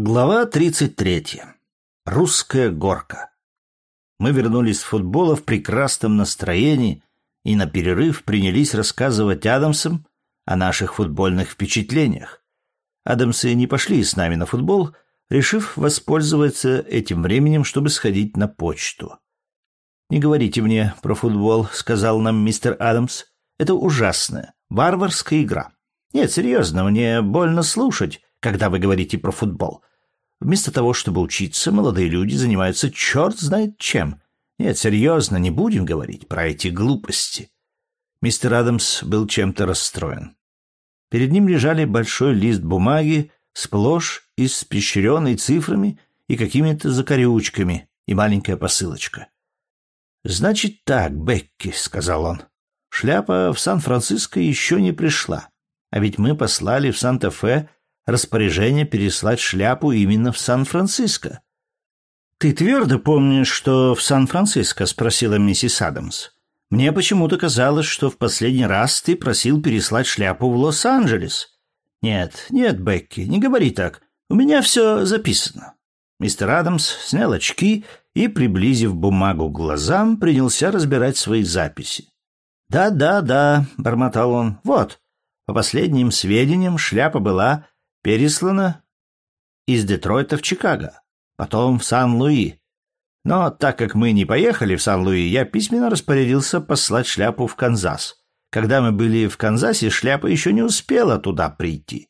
Глава 33. Русская горка. Мы вернулись с футбола в прекрасном настроении и на перерыв принялись рассказывать Адамсам о наших футбольных впечатлениях. Адамсы не пошли с нами на футбол, решив воспользоваться этим временем, чтобы сходить на почту. «Не говорите мне про футбол», — сказал нам мистер Адамс. «Это ужасная, варварская игра. Нет, серьезно, мне больно слушать, когда вы говорите про футбол. Вместо того, чтобы учиться, молодые люди занимаются черт знает чем. Нет, серьезно, не будем говорить про эти глупости. Мистер Адамс был чем-то расстроен. Перед ним лежали большой лист бумаги, сплошь испещренный цифрами и какими-то закорючками, и маленькая посылочка. «Значит так, Бекки», — сказал он, — «шляпа в Сан-Франциско еще не пришла, а ведь мы послали в Санта-Фе распоряжение переслать шляпу именно в Сан-Франциско. «Ты твердо помнишь, что в Сан-Франциско?» — спросила миссис Адамс. «Мне почему-то казалось, что в последний раз ты просил переслать шляпу в Лос-Анджелес». «Нет, нет, Бекки, не говори так. У меня все записано». Мистер Адамс снял очки и, приблизив бумагу к глазам, принялся разбирать свои записи. «Да, да, да», — бормотал он, — «вот». По последним сведениям, шляпа была переслана из Детройта в Чикаго, потом в Сан-Луи. Но так как мы не поехали в Сан-Луи, я письменно распорядился послать шляпу в Канзас. Когда мы были в Канзасе, шляпа еще не успела туда прийти.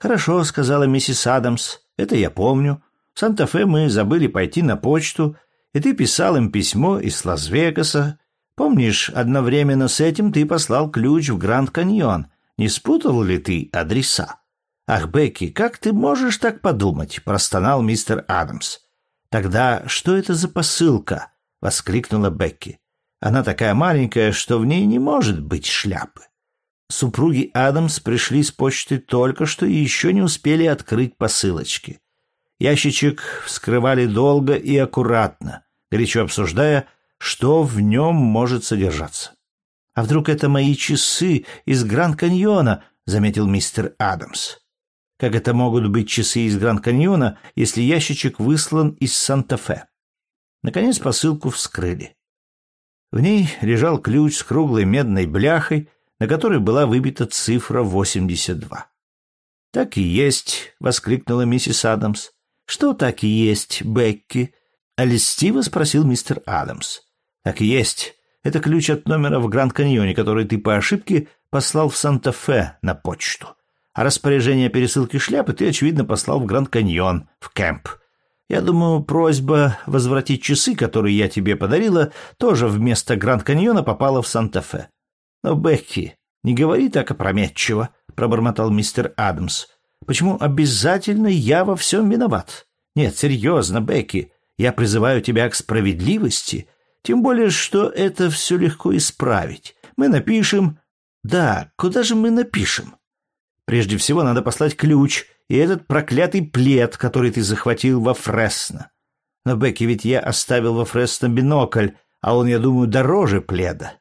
«Хорошо», — сказала миссис Адамс, — «это я помню. В Санта-Фе мы забыли пойти на почту, и ты писал им письмо из Лас-Вегаса. Помнишь, одновременно с этим ты послал ключ в Гранд-Каньон. Не спутал ли ты адреса?» «Ах, Бекки, как ты можешь так подумать?» — простонал мистер Адамс. «Тогда что это за посылка?» — воскликнула Бекки. «Она такая маленькая, что в ней не может быть шляпы». Супруги Адамс пришли с почты только что и еще не успели открыть посылочки. Ящичек вскрывали долго и аккуратно, горячо обсуждая, что в нем может содержаться. «А вдруг это мои часы из Гранд-Каньона?» — заметил мистер Адамс. Как это могут быть часы из Гранд-Каньона, если ящичек выслан из Санта-Фе? Наконец посылку вскрыли. В ней лежал ключ с круглой медной бляхой, на которой была выбита цифра 82. «Так и есть!» — воскликнула миссис Адамс. «Что так и есть, Бекки?» — льстиво спросил мистер Адамс. «Так и есть. Это ключ от номера в Гранд-Каньоне, который ты по ошибке послал в Санта-Фе на почту а распоряжение пересылки шляпы ты, очевидно, послал в Гранд-Каньон, в кемп. Я думаю, просьба возвратить часы, которые я тебе подарила, тоже вместо Гранд-Каньона попала в Санта-Фе. Но, Бекки, не говори так опрометчиво, — пробормотал мистер Адамс. Почему обязательно я во всем виноват? Нет, серьезно, Бекки, я призываю тебя к справедливости, тем более, что это все легко исправить. Мы напишем... Да, куда же мы напишем? Прежде всего надо послать ключ и этот проклятый плед, который ты захватил во Фресно. Но, Бекки, ведь я оставил во Фресно бинокль, а он, я думаю, дороже пледа.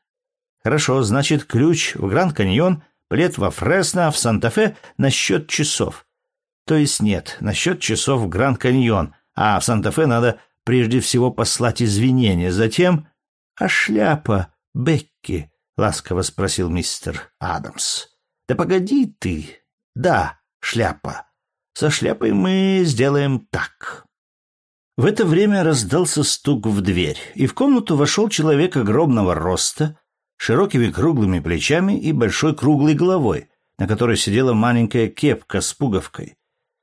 Хорошо, значит, ключ в Гранд-Каньон, плед во Фресно, а в Санта-Фе насчет часов. То есть нет, насчет часов в Гранд-Каньон, а в Санта-Фе надо прежде всего послать извинения, затем... — А шляпа, Бекки? — ласково спросил мистер Адамс. Да погоди ты. Да, шляпа. Со шляпой мы сделаем так. В это время раздался стук в дверь, и в комнату вошел человек огромного роста, широкими круглыми плечами и большой круглой головой, на которой сидела маленькая кепка с пуговкой.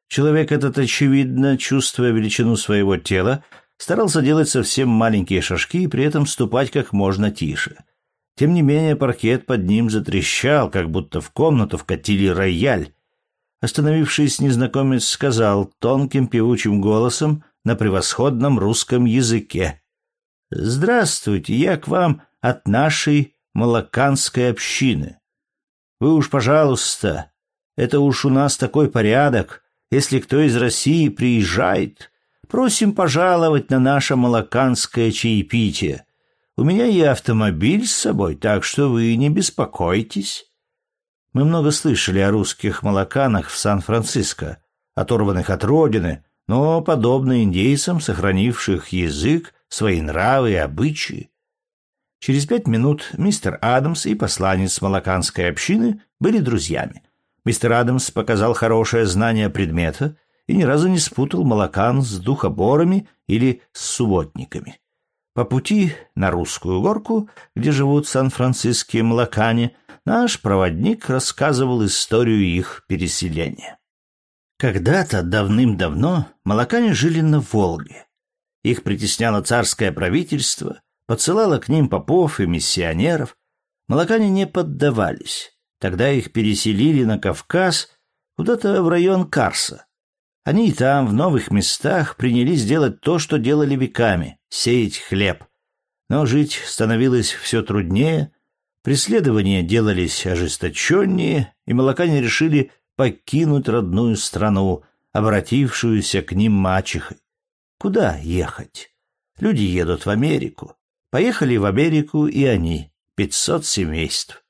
Человек этот, очевидно, чувствуя величину своего тела, старался делать совсем маленькие шажки и при этом ступать как можно тише — тем не менее, паркет под ним затрещал, как будто в комнату вкатили рояль. Остановившись, незнакомец сказал тонким певучим голосом на превосходном русском языке. «Здравствуйте, я к вам от нашей молоканской общины. Вы уж, пожалуйста, это уж у нас такой порядок. Если кто из России приезжает, просим пожаловать на наше молоканское чаепитие. У меня и автомобиль с собой, так что вы не беспокойтесь. Мы много слышали о русских молоканах в Сан-Франциско, оторванных от родины, но подобно индейцам, сохранивших язык, свои нравы и обычаи. Через пять минут мистер Адамс и посланец малаканской общины были друзьями. Мистер Адамс показал хорошее знание предмета и ни разу не спутал молокан с духоборами или с субботниками. По пути на русскую горку, где живут сан-франциские молокане, наш проводник рассказывал историю их переселения. Когда-то, давным-давно, молокане жили на Волге. Их притесняло царское правительство, подсылало к ним попов и миссионеров. Молокане не поддавались. Тогда их переселили на Кавказ, куда-то в район Карса. Они и там, в новых местах, принялись делать то, что делали веками — сеять хлеб. Но жить становилось все труднее, преследования делались ожесточеннее, и молокане решили покинуть родную страну, обратившуюся к ним мачехой. Куда ехать? Люди едут в Америку. Поехали в Америку и они, пятьсот семейств.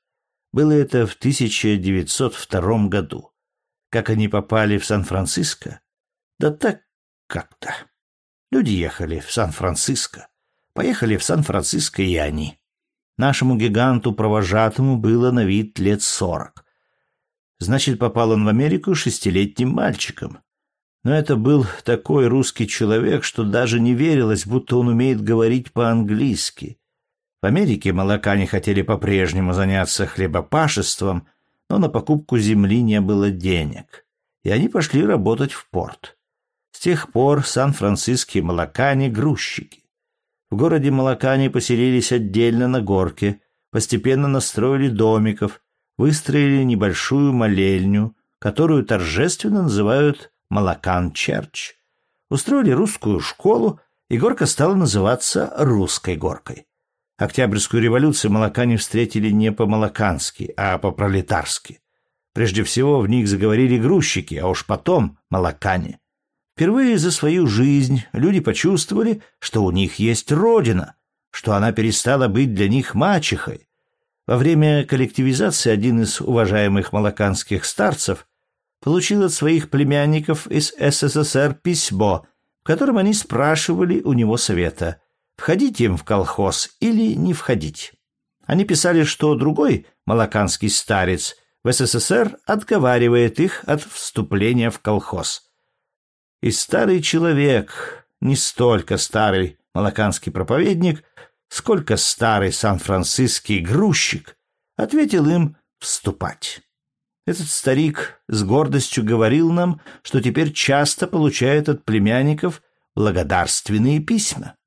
Было это в 1902 году. Как они попали в Сан-Франциско? Да так как-то. Люди ехали в Сан-Франциско. Поехали в Сан-Франциско и они. Нашему гиганту-провожатому было на вид лет сорок. Значит, попал он в Америку шестилетним мальчиком. Но это был такой русский человек, что даже не верилось, будто он умеет говорить по-английски. В Америке молока не хотели по-прежнему заняться хлебопашеством, но на покупку земли не было денег, и они пошли работать в порт. С тех пор сан-франциские молокане — грузчики. В городе молокане поселились отдельно на горке, постепенно настроили домиков, выстроили небольшую молельню, которую торжественно называют Молокан-church. Устроили русскую школу, и горка стала называться Русской горкой. Октябрьскую революцию молокане встретили не по-молокански, а по-пролетарски. Прежде всего в них заговорили грузчики, а уж потом молокане. Впервые за свою жизнь люди почувствовали, что у них есть родина, что она перестала быть для них мачехой. Во время коллективизации один из уважаемых молоканских старцев получил от своих племянников из СССР письмо, в котором они спрашивали у него совета – входить им в колхоз или не входить. Они писали, что другой малаканский старец в СССР отговаривает их от вступления в колхоз. И старый человек, не столько старый малаканский проповедник, сколько старый сан-франциский грузчик, ответил им вступать. Этот старик с гордостью говорил нам, что теперь часто получает от племянников благодарственные письма.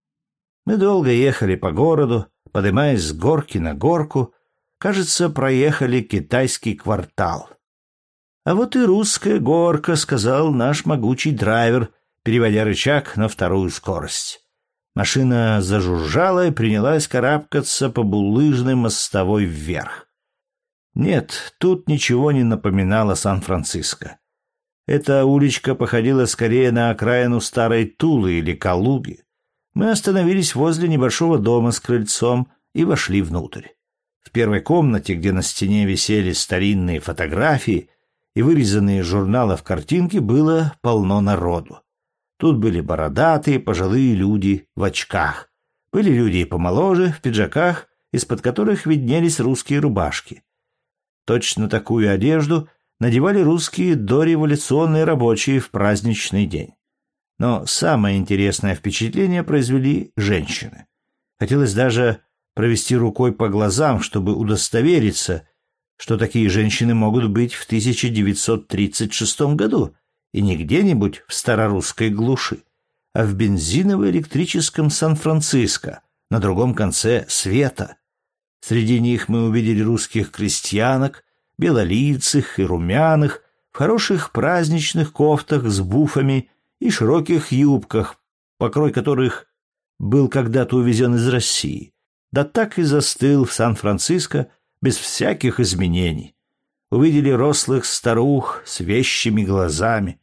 Мы долго ехали по городу, поднимаясь с горки на горку. Кажется, проехали китайский квартал. А вот и русская горка, сказал наш могучий драйвер, переводя рычаг на вторую скорость. Машина зажужжала и принялась карабкаться по булыжной мостовой вверх. Нет, тут ничего не напоминало Сан-Франциско. Эта уличка походила скорее на окраину старой Тулы или Калуги. Мы остановились возле небольшого дома с крыльцом и вошли внутрь. В первой комнате, где на стене висели старинные фотографии и вырезанные из журналов картинки, было полно народу. Тут были бородатые, пожилые люди в очках. Были люди и помоложе, в пиджаках, из-под которых виднелись русские рубашки. Точно такую одежду надевали русские дореволюционные рабочие в праздничный день. Но самое интересное впечатление произвели женщины. Хотелось даже провести рукой по глазам, чтобы удостовериться, что такие женщины могут быть в 1936 году, и не где-нибудь в старорусской глуши, а в бензиново-электрическом Сан-Франциско, на другом конце света. Среди них мы увидели русских крестьянок, белолицых и румяных, в хороших праздничных кофтах с буфами и широких юбках, покрой которых был когда-то увезен из России, да так и застыл в Сан-Франциско без всяких изменений. Увидели рослых старух с вещими глазами.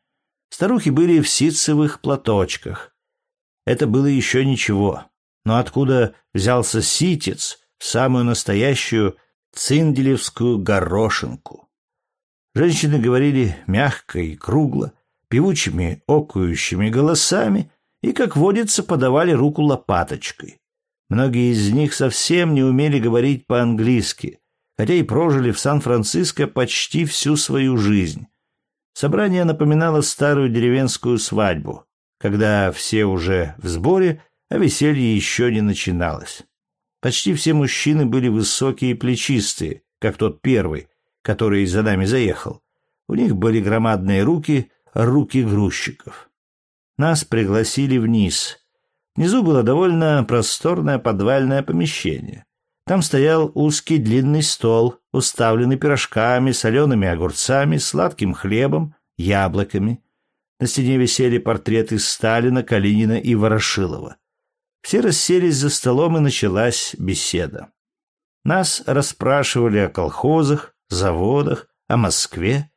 Старухи были в ситцевых платочках. Это было еще ничего. Но откуда взялся ситец в самую настоящую цинделевскую горошинку? Женщины говорили мягко и кругло, певучими окующими голосами и, как водится, подавали руку лопаточкой. Многие из них совсем не умели говорить по-английски, хотя и прожили в Сан-Франциско почти всю свою жизнь. Собрание напоминало старую деревенскую свадьбу, когда все уже в сборе, а веселье еще не начиналось. Почти все мужчины были высокие и плечистые, как тот первый, который за нами заехал. У них были громадные руки, руки грузчиков. Нас пригласили вниз. Внизу было довольно просторное подвальное помещение. Там стоял узкий длинный стол, уставленный пирожками, солеными огурцами, сладким хлебом, яблоками. На стене висели портреты Сталина, Калинина и Ворошилова. Все расселись за столом, и началась беседа. Нас расспрашивали о колхозах, заводах, о Москве,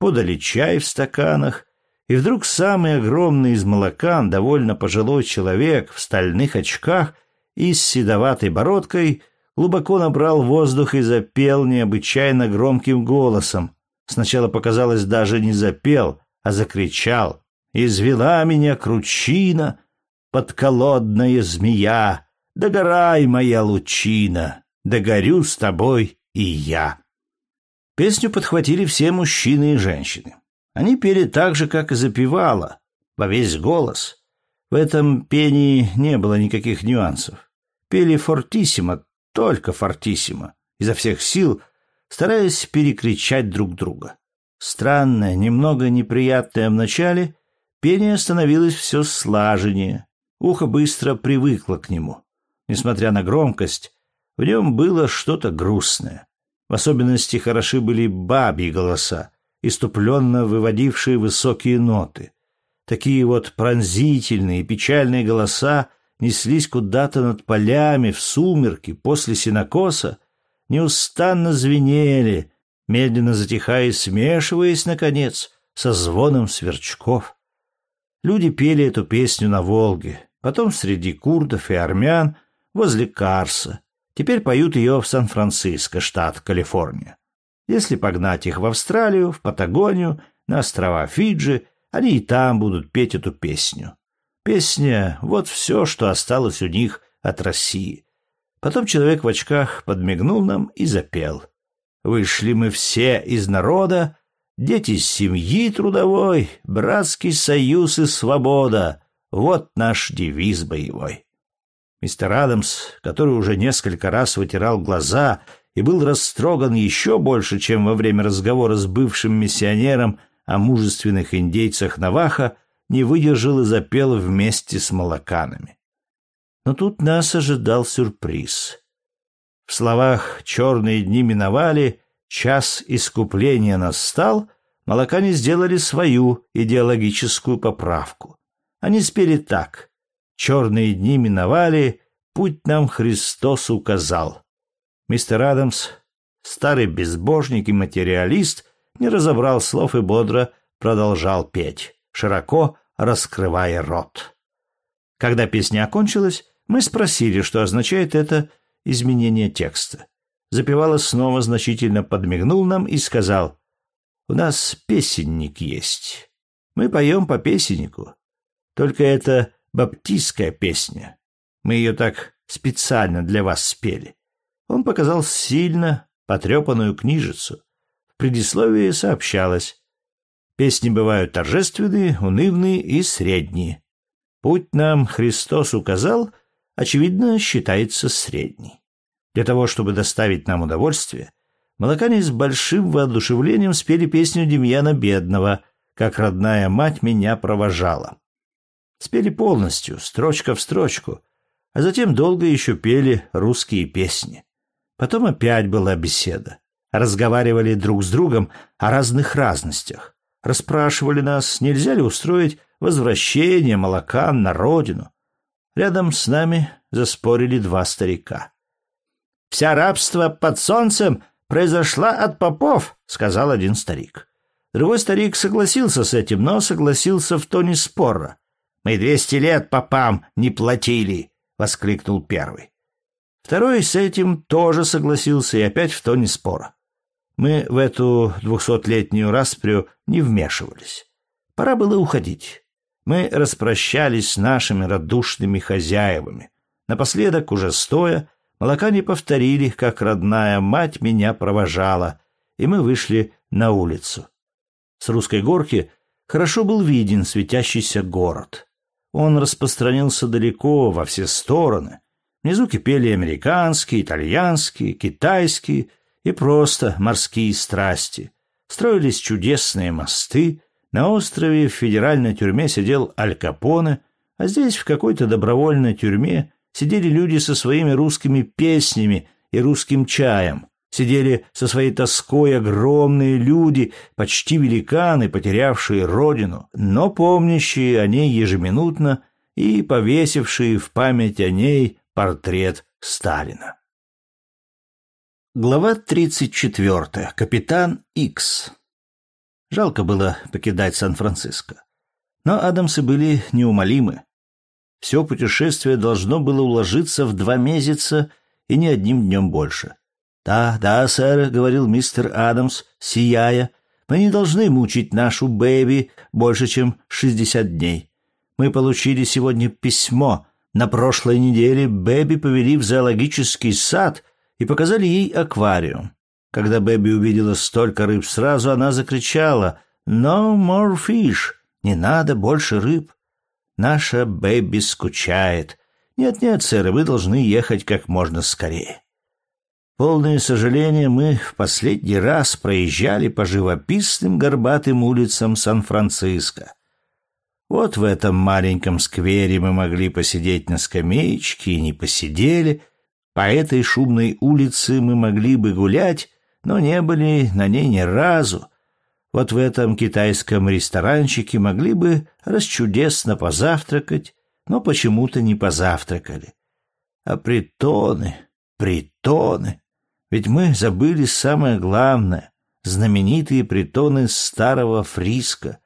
подали чай в стаканах, и вдруг самый огромный из молокан, довольно пожилой человек в стальных очках и с седоватой бородкой, глубоко набрал воздух и запел необычайно громким голосом. Сначала показалось, даже не запел, а закричал. «Извела меня кручина, подколодная змея, догорай, моя лучина, догорю с тобой и я. Песню подхватили все мужчины и женщины. Они пели так же, как и запевала, во весь голос. В этом пении не было никаких нюансов. Пели фортиссимо, только фортиссимо, изо всех сил, стараясь перекричать друг друга. Странное, немного неприятное вначале, пение становилось все слаженнее, Ухо быстро привыкло к нему. Несмотря на громкость, в нем было что-то грустное. В особенности хороши были бабьи голоса, иступленно выводившие высокие ноты. Такие вот пронзительные печальные голоса неслись куда-то над полями в сумерки после синокоса, неустанно звенели, медленно затихая и смешиваясь, наконец, со звоном сверчков. Люди пели эту песню на Волге, потом среди курдов и армян возле Карса. Теперь поют ее в Сан-Франциско, штат Калифорния. Если погнать их в Австралию, в Патагонию, на острова Фиджи, они и там будут петь эту песню. Песня — вот все, что осталось у них от России. Потом человек в очках подмигнул нам и запел. «Вышли мы все из народа, Дети семьи трудовой, братский союз и свобода — вот наш девиз боевой. Мистер Адамс, который уже несколько раз вытирал глаза и был растроган еще больше, чем во время разговора с бывшим миссионером о мужественных индейцах Наваха, не выдержал и запел вместе с молоканами. Но тут нас ожидал сюрприз. В словах «черные дни миновали» час искупления настал, молокане сделали свою идеологическую поправку. Они спели так «Черные дни миновали, путь нам Христос указал». Мистер Адамс, старый безбожник и материалист, не разобрал слов и бодро продолжал петь, широко раскрывая рот. Когда песня окончилась, мы спросили, что означает это изменение текста. Запевала снова значительно подмигнул нам и сказал, «У нас песенник есть. Мы поем по песеннику. Только это баптистская песня. Мы ее так специально для вас спели». Он показал сильно потрепанную книжицу. В предисловии сообщалось, «Песни бывают торжественные, унывные и средние. Путь нам Христос указал, очевидно, считается средний». Для того, чтобы доставить нам удовольствие, молокане с большим воодушевлением спели песню Демьяна Бедного «Как родная мать меня провожала». Спели полностью, строчка в строчку, а затем долго еще пели русские песни. Потом опять была беседа. Разговаривали друг с другом о разных разностях. Расспрашивали нас, нельзя ли устроить возвращение молокан на родину. Рядом с нами заспорили два старика. Вся рабство под солнцем произошла от попов, сказал один старик. Другой старик согласился с этим, но согласился в тоне спора. Мы двести лет попам не платили, воскликнул первый. Второй с этим тоже согласился и опять в тоне спора. Мы в эту двухсотлетнюю распрю не вмешивались. Пора было уходить. Мы распрощались с нашими радушными хозяевами. Напоследок, уже стоя, молока не повторили, как родная мать меня провожала, и мы вышли на улицу. С русской горки хорошо был виден светящийся город. Он распространился далеко, во все стороны. Внизу кипели американские, итальянские, китайские и просто морские страсти. Строились чудесные мосты, на острове в федеральной тюрьме сидел Аль Капоне, а здесь в какой-то добровольной тюрьме сидели люди со своими русскими песнями и русским чаем. Сидели со своей тоской огромные люди, почти великаны, потерявшие родину, но помнящие о ней ежеминутно и повесившие в память о ней портрет Сталина. Глава 34. Капитан Икс. Жалко было покидать Сан-Франциско. Но Адамсы были неумолимы. Все путешествие должно было уложиться в два месяца и ни одним днем больше. «Да, да, сэр», — говорил мистер Адамс, сияя, — «мы не должны мучить нашу Бэби больше, чем шестьдесят дней. Мы получили сегодня письмо. На прошлой неделе Бэби повели в зоологический сад и показали ей аквариум. Когда Бэби увидела столько рыб сразу, она закричала «No more fish! Не надо больше рыб!» Наша Бэби скучает. Нет-нет, сэр, вы должны ехать как можно скорее. Полное сожаление, мы в последний раз проезжали по живописным горбатым улицам Сан-Франциско. Вот в этом маленьком сквере мы могли посидеть на скамеечке и не посидели. По этой шумной улице мы могли бы гулять, но не были на ней ни разу. Вот в этом китайском ресторанчике могли бы расчудесно позавтракать, но почему-то не позавтракали. А притоны, притоны. Ведь мы забыли самое главное — знаменитые притоны старого Фриска,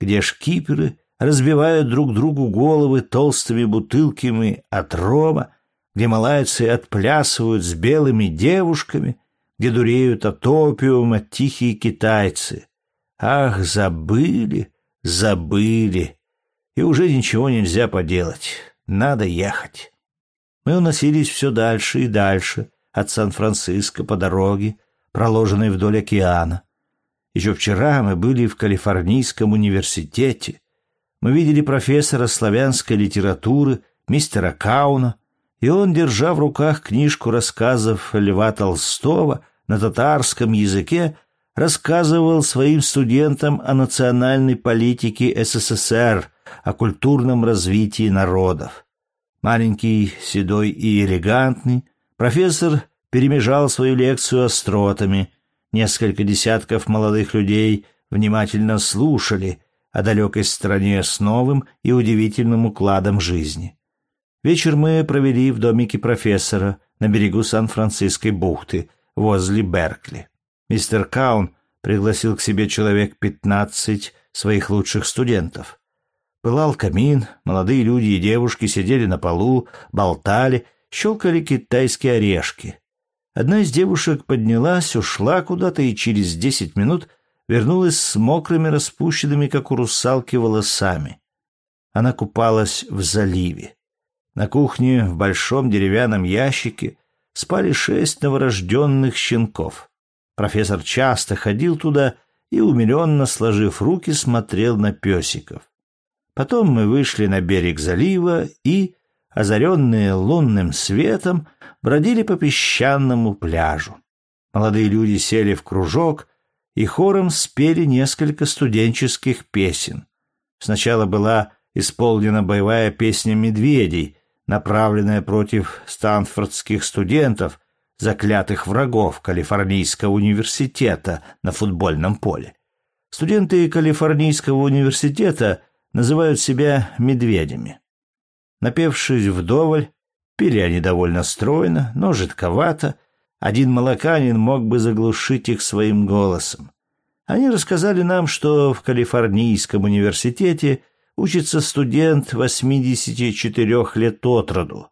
где шкиперы разбивают друг другу головы толстыми бутылками от рома, где малайцы отплясывают с белыми девушками — где дуреют от опиума тихие китайцы. Ах, забыли, забыли. И уже ничего нельзя поделать. Надо ехать. Мы уносились все дальше и дальше от Сан-Франциско по дороге, проложенной вдоль океана. Еще вчера мы были в Калифорнийском университете. Мы видели профессора славянской литературы, мистера Кауна, и он, держа в руках книжку рассказов Льва Толстого на татарском языке, рассказывал своим студентам о национальной политике СССР, о культурном развитии народов. Маленький, седой и элегантный, профессор перемежал свою лекцию остротами. Несколько десятков молодых людей внимательно слушали о далекой стране с новым и удивительным укладом жизни. Вечер мы провели в домике профессора на берегу Сан-Франциской бухты, возле Беркли. Мистер Каун пригласил к себе человек пятнадцать своих лучших студентов. Пылал камин, молодые люди и девушки сидели на полу, болтали, щелкали китайские орешки. Одна из девушек поднялась, ушла куда-то и через десять минут вернулась с мокрыми, распущенными, как у русалки, волосами. Она купалась в заливе. На кухне в большом деревянном ящике спали шесть новорожденных щенков. Профессор часто ходил туда и, умиленно сложив руки, смотрел на песиков. Потом мы вышли на берег залива и, озаренные лунным светом, бродили по песчаному пляжу. Молодые люди сели в кружок и хором спели несколько студенческих песен. Сначала была исполнена боевая песня медведей, направленная против станфордских студентов, заклятых врагов Калифорнийского университета на футбольном поле. Студенты Калифорнийского университета называют себя медведями. Напевшись вдоволь, пили они довольно стройно, но жидковато, один молоканин мог бы заглушить их своим голосом. Они рассказали нам, что в Калифорнийском университете – учится студент 84 лет от роду.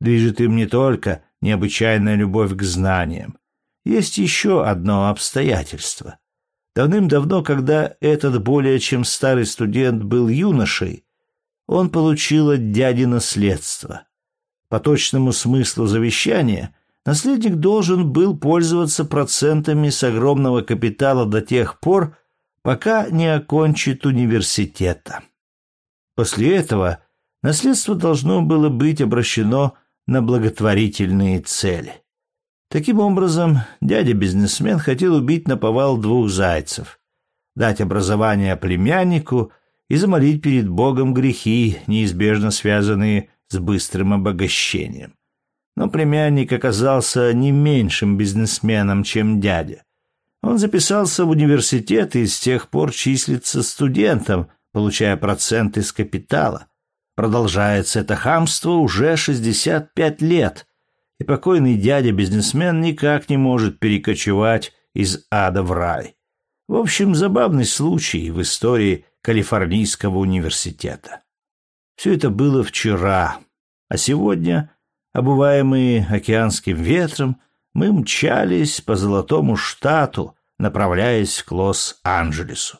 Движет им не только необычайная любовь к знаниям. Есть еще одно обстоятельство. Давным-давно, когда этот более чем старый студент был юношей, он получил от дяди наследство. По точному смыслу завещания наследник должен был пользоваться процентами с огромного капитала до тех пор, пока не окончит университета. После этого наследство должно было быть обращено на благотворительные цели. Таким образом, дядя-бизнесмен хотел убить наповал двух зайцев, дать образование племяннику и замолить перед Богом грехи, неизбежно связанные с быстрым обогащением. Но племянник оказался не меньшим бизнесменом, чем дядя. Он записался в университет и с тех пор числится студентом, получая проценты с капитала. Продолжается это хамство уже 65 лет, и покойный дядя-бизнесмен никак не может перекочевать из ада в рай. В общем, забавный случай в истории Калифорнийского университета. Все это было вчера, а сегодня, обуваемые океанским ветром, мы мчались по Золотому штату, направляясь к Лос-Анджелесу.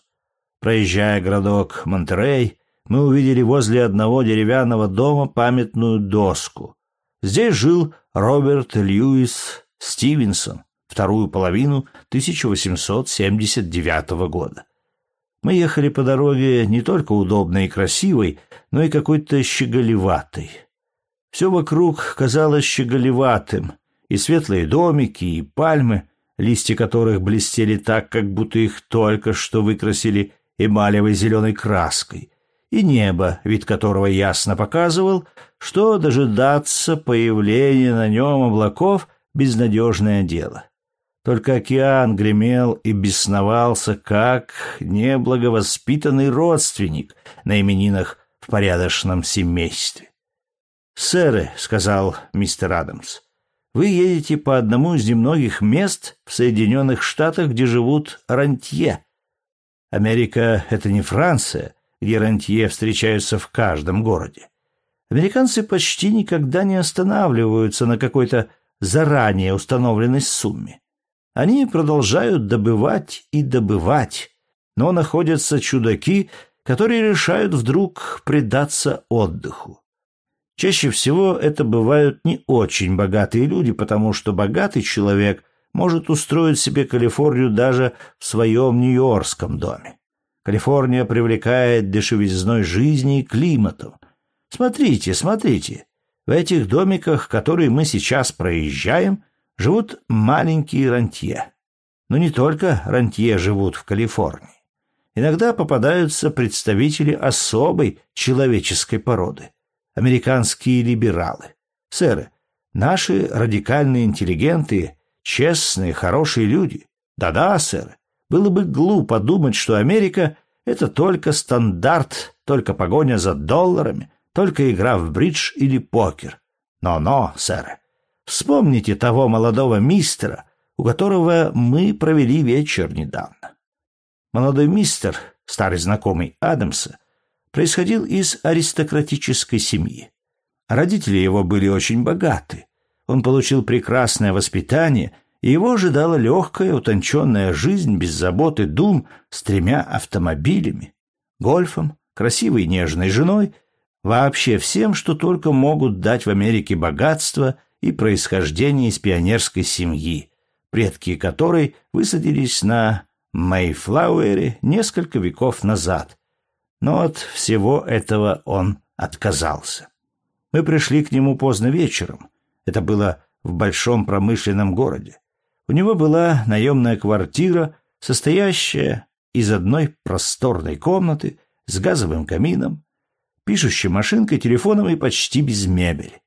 Проезжая городок Монтерей, мы увидели возле одного деревянного дома памятную доску. Здесь жил Роберт Льюис Стивенсон вторую половину 1879 года. Мы ехали по дороге не только удобной и красивой, но и какой-то щеголеватой. Все вокруг казалось щеголеватым, и светлые домики, и пальмы, листья которых блестели так, как будто их только что выкрасили эмалевой зеленой краской, и небо, вид которого ясно показывал, что дожидаться появления на нем облаков — безнадежное дело. Только океан гремел и бесновался, как неблаговоспитанный родственник на именинах в порядочном семействе. «Сэры», — сказал мистер Адамс, — «вы едете по одному из немногих мест в Соединенных Штатах, где живут рантье. Америка — это не Франция, где рантье встречаются в каждом городе. Американцы почти никогда не останавливаются на какой-то заранее установленной сумме. Они продолжают добывать и добывать, но находятся чудаки, которые решают вдруг предаться отдыху. Чаще всего это бывают не очень богатые люди, потому что богатый человек может устроить себе Калифорнию даже в своем нью-йоркском доме. Калифорния привлекает дешевизной жизни и климатом. Смотрите, смотрите. В этих домиках, которые мы сейчас проезжаем, живут маленькие рантье. Но не только рантье живут в Калифорнии. Иногда попадаются представители особой человеческой породы. Американские либералы. Сэры, наши радикальные интеллигенты Честные, хорошие люди. Да-да, сэр. Было бы глупо думать, что Америка — это только стандарт, только погоня за долларами, только игра в бридж или покер. Но-но, сэр. Вспомните того молодого мистера, у которого мы провели вечер недавно. Молодой мистер, старый знакомый Адамса, происходил из аристократической семьи. Родители его были очень богаты. Он получил прекрасное воспитание, и его ожидала легкая, утонченная жизнь без забот и дум с тремя автомобилями, гольфом, красивой нежной женой, вообще всем, что только могут дать в Америке богатство и происхождение из пионерской семьи, предки которой высадились на Мэйфлауэре несколько веков назад. Но от всего этого он отказался. Мы пришли к нему поздно вечером, это было в большом промышленном городе. У него была наемная квартира, состоящая из одной просторной комнаты с газовым камином, пишущей машинкой, телефоном и почти без мебели.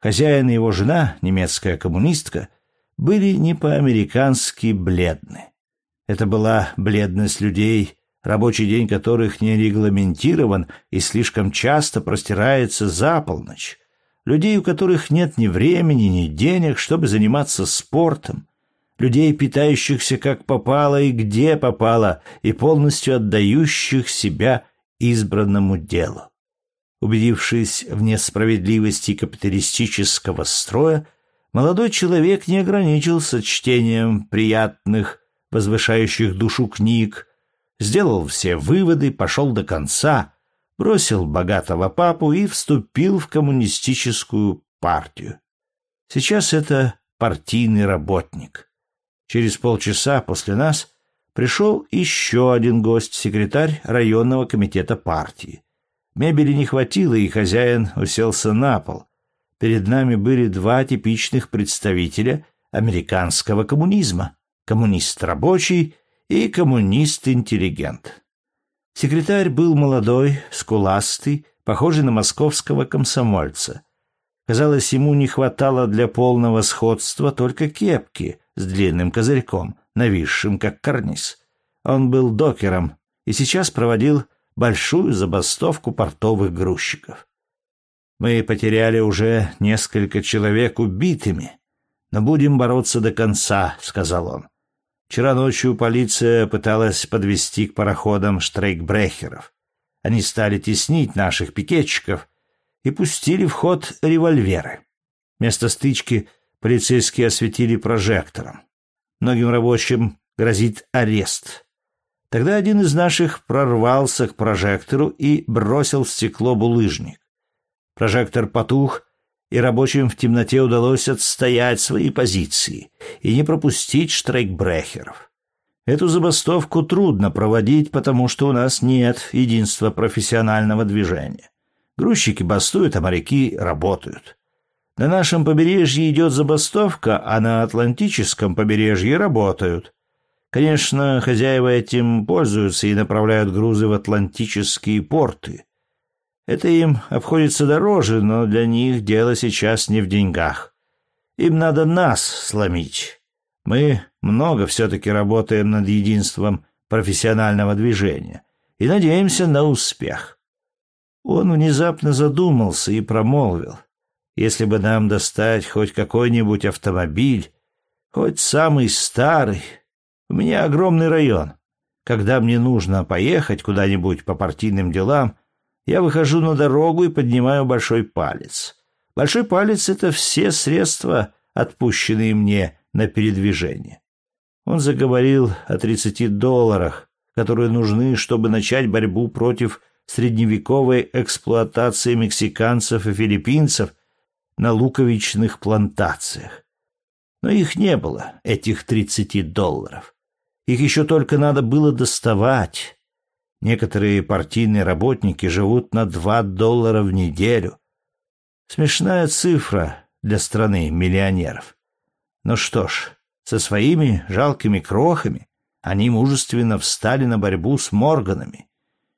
Хозяин и его жена, немецкая коммунистка, были не по-американски бледны. Это была бледность людей, рабочий день которых не регламентирован и слишком часто простирается за полночь, людей, у которых нет ни времени, ни денег, чтобы заниматься спортом, людей, питающихся как попало и где попало, и полностью отдающих себя избранному делу. Убедившись в несправедливости капиталистического строя, молодой человек не ограничился чтением приятных возвышающих душу книг, сделал все выводы, пошел до конца, бросил богатого папу и вступил в коммунистическую партию. Сейчас это партийный работник. Через полчаса после нас пришел еще один гость, секретарь районного комитета партии. Мебели не хватило, и хозяин уселся на пол. Перед нами были два типичных представителя американского коммунизма — коммунист рабочий и коммунист-интеллигент. Секретарь был молодой, скуластый, похожий на московского комсомольца. Казалось, ему не хватало для полного сходства только кепки с длинным козырьком, нависшим как карниз. Он был докером и сейчас проводил большую забастовку портовых грузчиков. Мы потеряли уже несколько человек убитыми, но будем бороться до конца, сказал он. Вчера ночью полиция пыталась подвести к пароходам штрейкбрехеров. Они стали теснить наших пикетчиков и пустили в ход револьверы. Место стычки полицейские осветили прожектором. Многим рабочим грозит арест. Тогда один из наших прорвался к прожектору и бросил в стекло булыжник. Прожектор потух, и рабочим в темноте удалось отстоять свои позиции и не пропустить штрейкбрехеров. Эту забастовку трудно проводить, потому что у нас нет единства профессионального движения. Грузчики бастуют, а моряки работают. На нашем побережье идет забастовка, а на Атлантическом побережье работают. Конечно, хозяева этим пользуются и направляют грузы в атлантические порты. Это им обходится дороже, но для них дело сейчас не в деньгах. Им надо нас сломить. Мы много все-таки работаем над единством профессионального движения и надеемся на успех. Он внезапно задумался и промолвил. Если бы нам достать хоть какой-нибудь автомобиль, хоть самый старый, у меня огромный район. Когда мне нужно поехать куда-нибудь по партийным делам, я выхожу на дорогу и поднимаю большой палец. Большой палец — это все средства, отпущенные мне на передвижение. Он заговорил о 30 долларах, которые нужны, чтобы начать борьбу против средневековой эксплуатации мексиканцев и филиппинцев на луковичных плантациях. Но их не было, этих 30 долларов. Их еще только надо было доставать. Некоторые партийные работники живут на 2 доллара в неделю. Смешная цифра для страны миллионеров. Ну что ж, со своими жалкими крохами они мужественно встали на борьбу с Морганами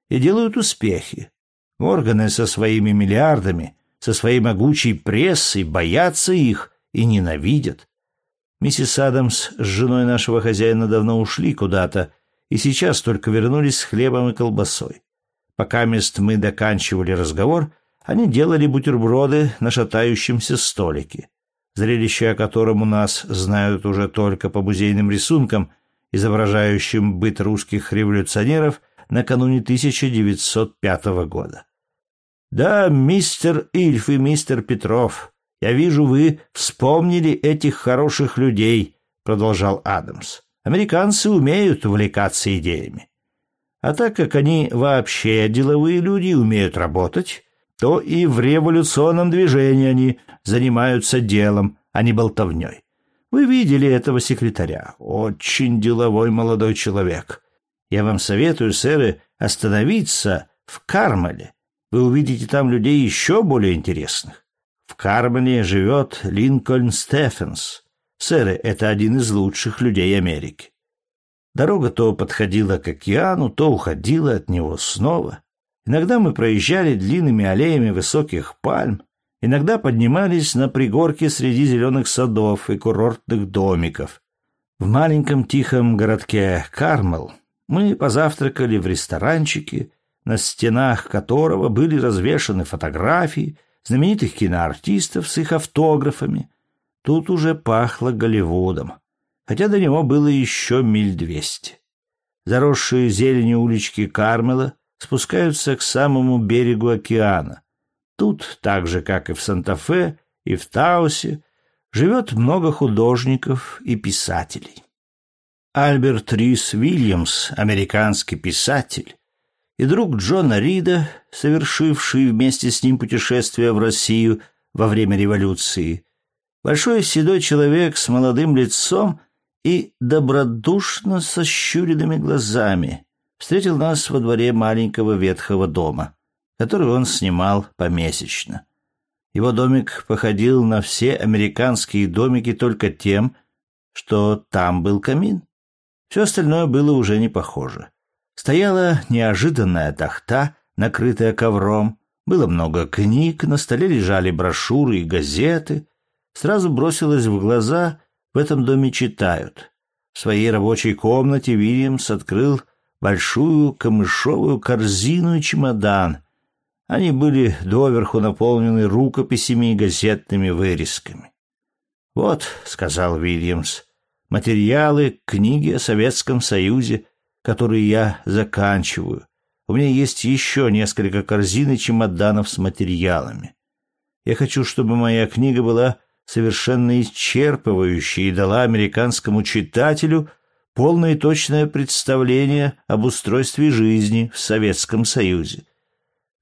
и делают успехи. Морганы со своими миллиардами, со своей могучей прессой боятся их и ненавидят. Миссис Адамс с женой нашего хозяина давно ушли куда-то и сейчас только вернулись с хлебом и колбасой. Пока мест мы доканчивали разговор, они делали бутерброды на шатающемся столике, зрелище о котором у нас знают уже только по музейным рисункам, изображающим быт русских революционеров накануне 1905 года. Да, мистер Ильф и мистер Петров, я вижу, вы вспомнили этих хороших людей, продолжал Адамс. Американцы умеют увлекаться идеями. А так как они вообще деловые люди умеют работать, то и в революционном движении они занимаются делом, а не болтовней. Вы видели этого секретаря. Очень деловой молодой человек. Я вам советую, сэры, остановиться в Кармеле. Вы увидите там людей еще более интересных. В Кармеле живет Линкольн Стефенс. Сэры, это один из лучших людей Америки. Дорога то подходила к океану, то уходила от него снова. Иногда мы проезжали длинными аллеями высоких пальм, иногда поднимались на пригорки среди зеленых садов и курортных домиков. В маленьком тихом городке Кармел мы позавтракали в ресторанчике, на стенах которого были развешаны фотографии знаменитых киноартистов с их автографами. Тут уже пахло Голливудом, хотя до него было еще миль двести. Заросшие зеленью улички Кармела спускаются к самому берегу океана. Тут, так же, как и в Санта-Фе и в Таусе, живет много художников и писателей. Альберт Рис Вильямс, американский писатель, и друг Джона Рида, совершивший вместе с ним путешествие в Россию во время революции. Большой седой человек с молодым лицом и добродушно сощуренными глазами встретил нас во дворе маленького ветхого дома, который он снимал помесячно. Его домик походил на все американские домики только тем, что там был камин. Все остальное было уже не похоже. Стояла неожиданная тахта, накрытая ковром, было много книг, на столе лежали брошюры и газеты. Сразу бросилось в глаза, в этом доме читают. В своей рабочей комнате Вильямс открыл большую камышовую корзину и чемодан. Они были доверху наполнены рукописями и газетными вырезками. «Вот», — сказал Вильямс, — «материалы, книги о Советском Союзе, которые я заканчиваю. У меня есть еще несколько корзин и чемоданов с материалами. Я хочу, чтобы моя книга была совершенно исчерпывающей и дала американскому читателю полное и точное представление об устройстве жизни в Советском Союзе.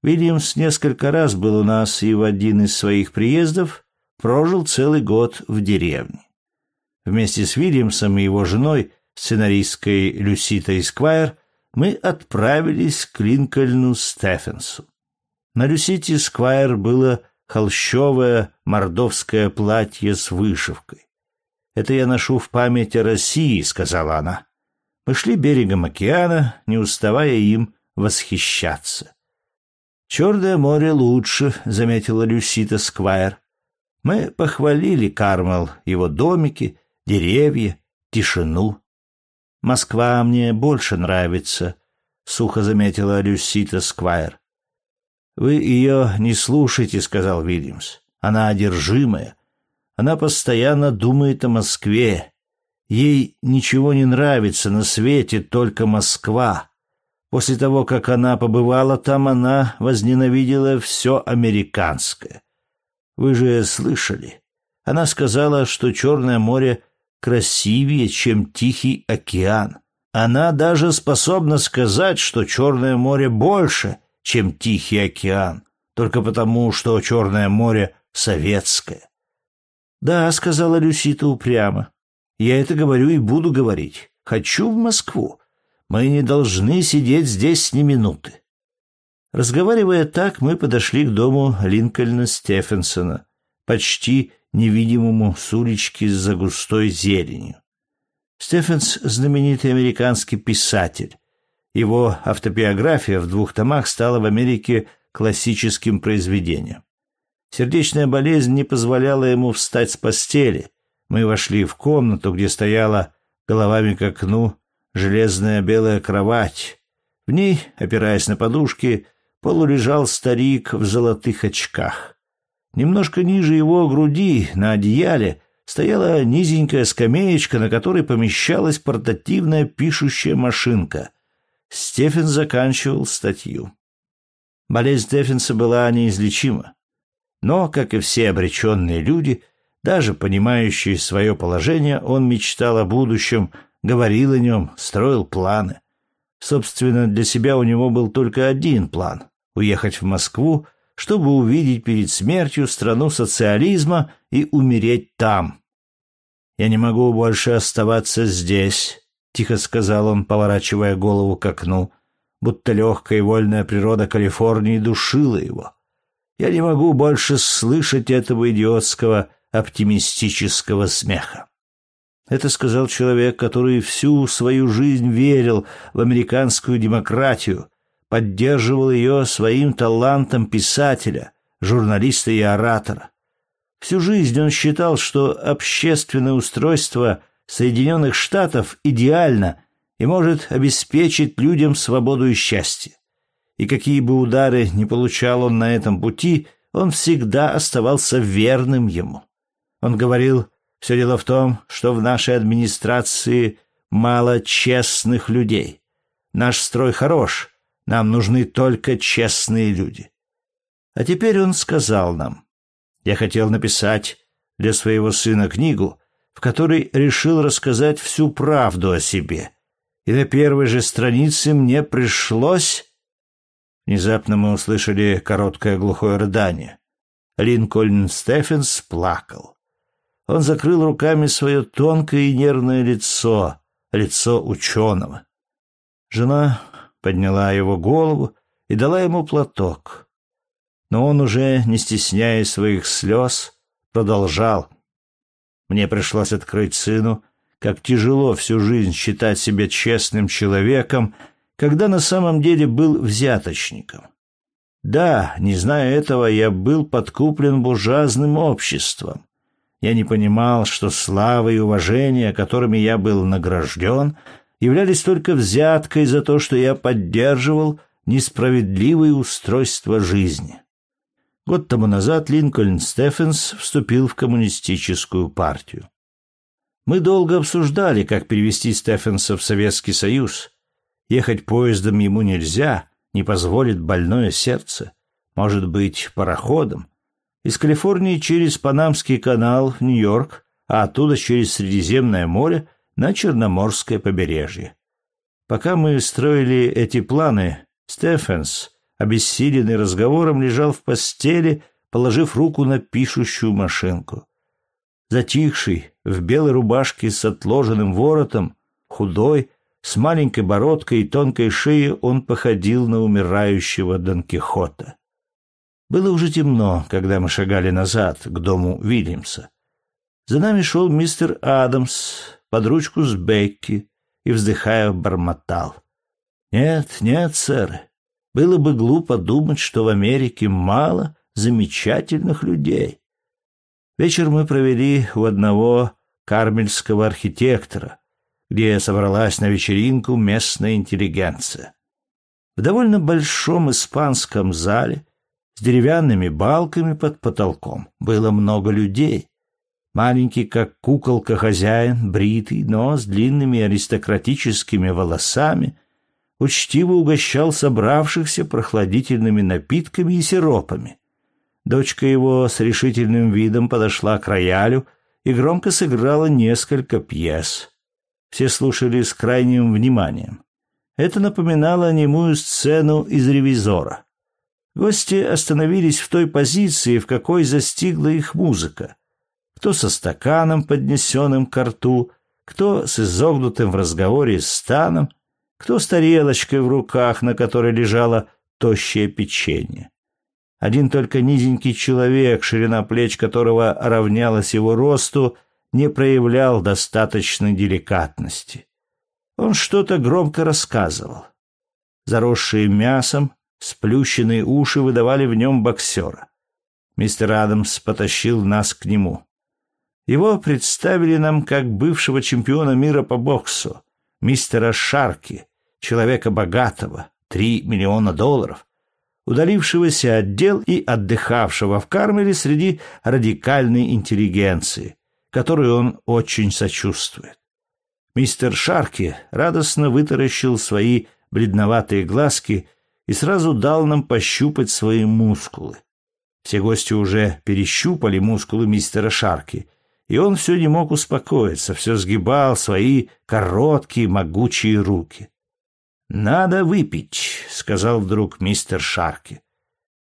Вильямс несколько раз был у нас и в один из своих приездов прожил целый год в деревне. Вместе с Вильямсом и его женой, сценаристкой Люситой Сквайр, мы отправились к Линкольну Стефенсу. На Люсите Сквайр было холщовое мордовское платье с вышивкой. «Это я ношу в память о России», — сказала она. Мы шли берегом океана, не уставая им восхищаться. «Черное море лучше», — заметила Люсита Сквайр. Мы похвалили Кармел, его домики, деревья, тишину. Москва мне больше нравится, сухо заметила Люсита Сквайр. Вы ее не слушайте, сказал Вильямс. Она одержимая. Она постоянно думает о Москве. Ей ничего не нравится на свете, только Москва. После того, как она побывала там, она возненавидела все американское. Вы же слышали. Она сказала, что Черное море красивее, чем Тихий океан. Она даже способна сказать, что Черное море больше, чем Тихий океан, только потому, что Черное море советское. «Да», — сказала Люсита упрямо, — «я это говорю и буду говорить. Хочу в Москву. Мы не должны сидеть здесь ни минуты». Разговаривая так, мы подошли к дому Линкольна Стефенсона, почти невидимому с улички за густой зеленью. Стефенс — знаменитый американский писатель. Его автобиография в двух томах стала в Америке классическим произведением. Сердечная болезнь не позволяла ему встать с постели. Мы вошли в комнату, где стояла головами к окну железная белая кровать. В ней, опираясь на подушки, полулежал старик в золотых очках. Немножко ниже его груди, на одеяле, стояла низенькая скамеечка, на которой помещалась портативная пишущая машинка. Стефен заканчивал статью. Болезнь Стефенса была неизлечима. Но, как и все обреченные люди, даже понимающие свое положение, он мечтал о будущем, говорил о нем, строил планы. Собственно, для себя у него был только один план — уехать в Москву, чтобы увидеть перед смертью страну социализма и умереть там. «Я не могу больше оставаться здесь», — тихо сказал он, поворачивая голову к окну, будто легкая и вольная природа Калифорнии душила его. «Я не могу больше слышать этого идиотского оптимистического смеха». Это сказал человек, который всю свою жизнь верил в американскую демократию, поддерживал ее своим талантом писателя, журналиста и оратора. Всю жизнь он считал, что общественное устройство Соединенных Штатов идеально и может обеспечить людям свободу и счастье. И какие бы удары ни получал он на этом пути, он всегда оставался верным ему. Он говорил, все дело в том, что в нашей администрации мало честных людей. Наш строй хорош, нам нужны только честные люди. А теперь он сказал нам. Я хотел написать для своего сына книгу, в которой решил рассказать всю правду о себе. И на первой же странице мне пришлось... Внезапно мы услышали короткое глухое рыдание. Линкольн Стефенс плакал. Он закрыл руками свое тонкое и нервное лицо, лицо ученого. Жена подняла его голову и дала ему платок. Но он уже, не стесняя своих слез, продолжал. Мне пришлось открыть сыну, как тяжело всю жизнь считать себя честным человеком, когда на самом деле был взяточником. Да, не зная этого, я был подкуплен буржуазным обществом. Я не понимал, что слава и уважение, которыми я был награжден, являлись только взяткой за то, что я поддерживал несправедливое устройство жизни. Год тому назад Линкольн Стефенс вступил в коммунистическую партию. Мы долго обсуждали, как перевести Стефенса в Советский Союз. Ехать поездом ему нельзя, не позволит больное сердце. Может быть, пароходом. Из Калифорнии через Панамский канал в Нью-Йорк, а оттуда через Средиземное море на Черноморское побережье. Пока мы строили эти планы, Стефенс, обессиленный разговором, лежал в постели, положив руку на пишущую машинку. Затихший, в белой рубашке с отложенным воротом, худой, с маленькой бородкой и тонкой шеей он походил на умирающего Дон Кихота. Было уже темно, когда мы шагали назад, к дому Вильямса. За нами шел мистер Адамс под ручку с Бекки и, вздыхая, бормотал. «Нет, нет, сэр, было бы глупо думать, что в Америке мало замечательных людей». Вечер мы провели у одного кармельского архитектора, где собралась на вечеринку местная интеллигенция. В довольно большом испанском зале с деревянными балками под потолком. Было много людей. Маленький, как куколка хозяин, бритый, но с длинными аристократическими волосами, учтиво угощал собравшихся прохладительными напитками и сиропами. Дочка его с решительным видом подошла к роялю и громко сыграла несколько пьес. Все слушали с крайним вниманием. Это напоминало немую сцену из «Ревизора». Гости остановились в той позиции, в какой застигла их музыка. Кто со стаканом, поднесенным к рту, кто с изогнутым в разговоре станом, кто с тарелочкой в руках, на которой лежало тощее печенье. Один только низенький человек, ширина плеч которого равнялась его росту, не проявлял достаточной деликатности. Он что-то громко рассказывал. Заросшие мясом, Сплющенные уши выдавали в нем боксера. Мистер Адамс потащил нас к нему. Его представили нам как бывшего чемпиона мира по боксу, мистера Шарки, человека богатого, три миллиона долларов, удалившегося от дел и отдыхавшего в Кармеле среди радикальной интеллигенции, которой он очень сочувствует. Мистер Шарки радостно вытаращил свои бледноватые глазки и сразу дал нам пощупать свои мускулы. Все гости уже перещупали мускулы мистера Шарки, и он все не мог успокоиться, все сгибал свои короткие могучие руки. «Надо выпить», — сказал вдруг мистер Шарки.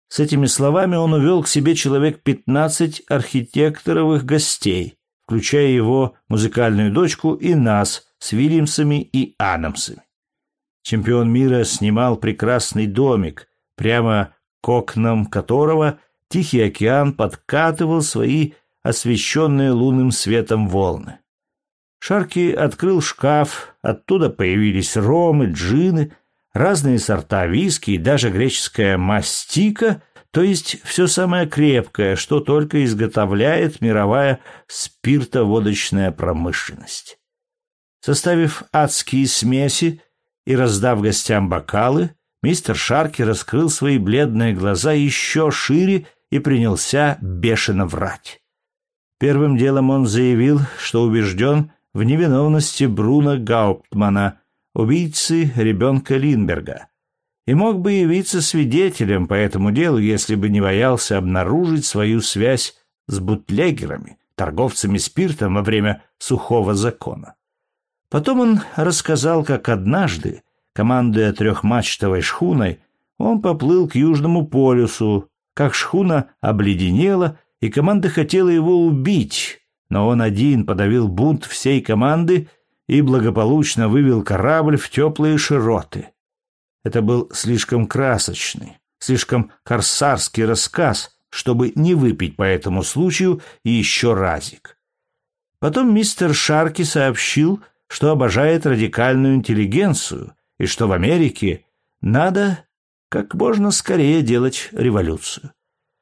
С этими словами он увел к себе человек пятнадцать архитекторовых гостей, включая его музыкальную дочку и нас с Вильямсами и Адамсами. Чемпион мира снимал прекрасный домик, прямо к окнам которого Тихий океан подкатывал свои освещенные лунным светом волны. Шарки открыл шкаф, оттуда появились ромы, джины, разные сорта виски и даже греческая мастика, то есть все самое крепкое, что только изготовляет мировая спиртоводочная промышленность. Составив адские смеси, и, раздав гостям бокалы, мистер Шарки раскрыл свои бледные глаза еще шире и принялся бешено врать. Первым делом он заявил, что убежден в невиновности Бруна Гауптмана, убийцы ребенка Линберга, и мог бы явиться свидетелем по этому делу, если бы не боялся обнаружить свою связь с бутлегерами, торговцами спиртом во время сухого закона. Потом он рассказал, как однажды, командуя трехмачтовой шхуной, он поплыл к Южному полюсу, как шхуна обледенела, и команда хотела его убить, но он один подавил бунт всей команды и благополучно вывел корабль в теплые широты. Это был слишком красочный, слишком корсарский рассказ, чтобы не выпить по этому случаю еще разик. Потом мистер Шарки сообщил, что обожает радикальную интеллигенцию и что в Америке надо как можно скорее делать революцию.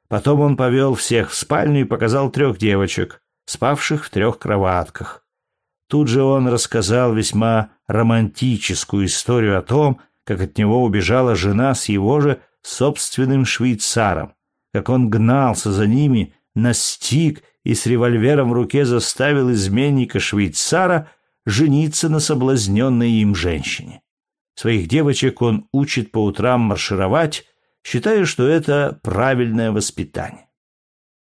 Потом он повел всех в спальню и показал трех девочек, спавших в трех кроватках. Тут же он рассказал весьма романтическую историю о том, как от него убежала жена с его же собственным швейцаром, как он гнался за ними, настиг и с револьвером в руке заставил изменника швейцара жениться на соблазненной им женщине. Своих девочек он учит по утрам маршировать, считая, что это правильное воспитание.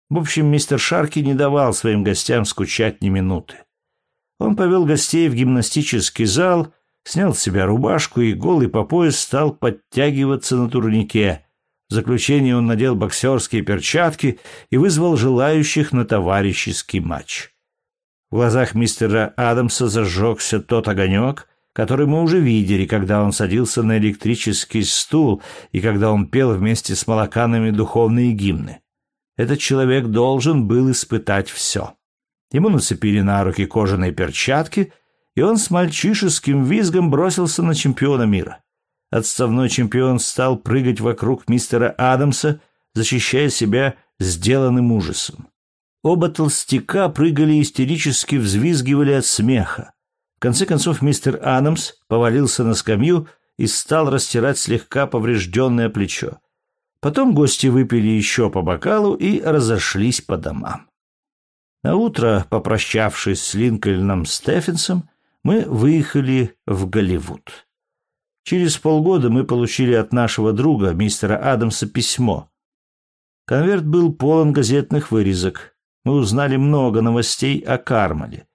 В общем, мистер Шарки не давал своим гостям скучать ни минуты. Он повел гостей в гимнастический зал, снял с себя рубашку и голый по пояс стал подтягиваться на турнике. В заключение он надел боксерские перчатки и вызвал желающих на товарищеский матч. В глазах мистера Адамса зажегся тот огонек, который мы уже видели, когда он садился на электрический стул и когда он пел вместе с молоканами духовные гимны. Этот человек должен был испытать все. Ему нацепили на руки кожаные перчатки — и он с мальчишеским визгом бросился на чемпиона мира. Отставной чемпион стал прыгать вокруг мистера Адамса, защищая себя сделанным ужасом. Оба толстяка прыгали и истерически взвизгивали от смеха. В конце концов мистер Адамс повалился на скамью и стал растирать слегка поврежденное плечо. Потом гости выпили еще по бокалу и разошлись по домам. На утро, попрощавшись с Линкольном Стефенсом, мы выехали в Голливуд. Через полгода мы получили от нашего друга, мистера Адамса, письмо. Конверт был полон газетных вырезок. Мы узнали много новостей о Кармале.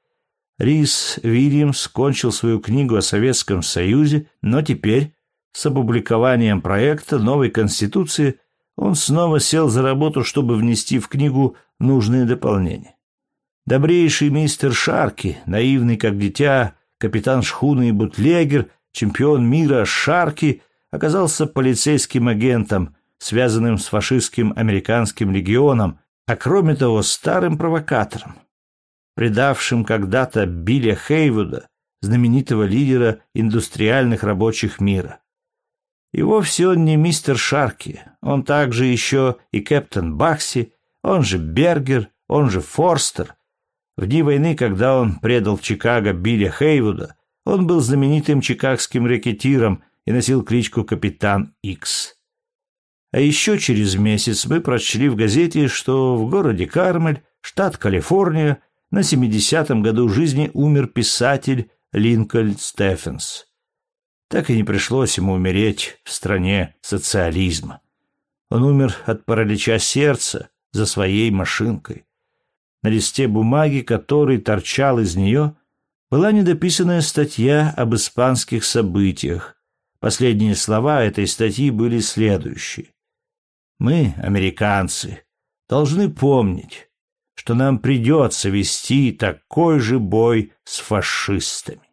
Рис Вильямс кончил свою книгу о Советском Союзе, но теперь, с опубликованием проекта новой Конституции, он снова сел за работу, чтобы внести в книгу нужные дополнения. Добрейший мистер Шарки, наивный как дитя, капитан шхуны и бутлегер, чемпион мира Шарки, оказался полицейским агентом, связанным с фашистским американским легионом, а кроме того старым провокатором, предавшим когда-то Билля Хейвуда, знаменитого лидера индустриальных рабочих мира. И вовсе он не мистер Шарки, он также еще и капитан Бакси, он же Бергер, он же Форстер, в дни войны, когда он предал Чикаго Билля Хейвуда, он был знаменитым чикагским рекетиром и носил кличку Капитан Икс. А еще через месяц мы прочли в газете, что в городе Кармель, штат Калифорния, на 70-м году жизни умер писатель Линкольн Стефенс. Так и не пришлось ему умереть в стране социализма. Он умер от паралича сердца за своей машинкой. На листе бумаги, который торчал из нее, была недописанная статья об испанских событиях. Последние слова этой статьи были следующие. «Мы, американцы, должны помнить, что нам придется вести такой же бой с фашистами».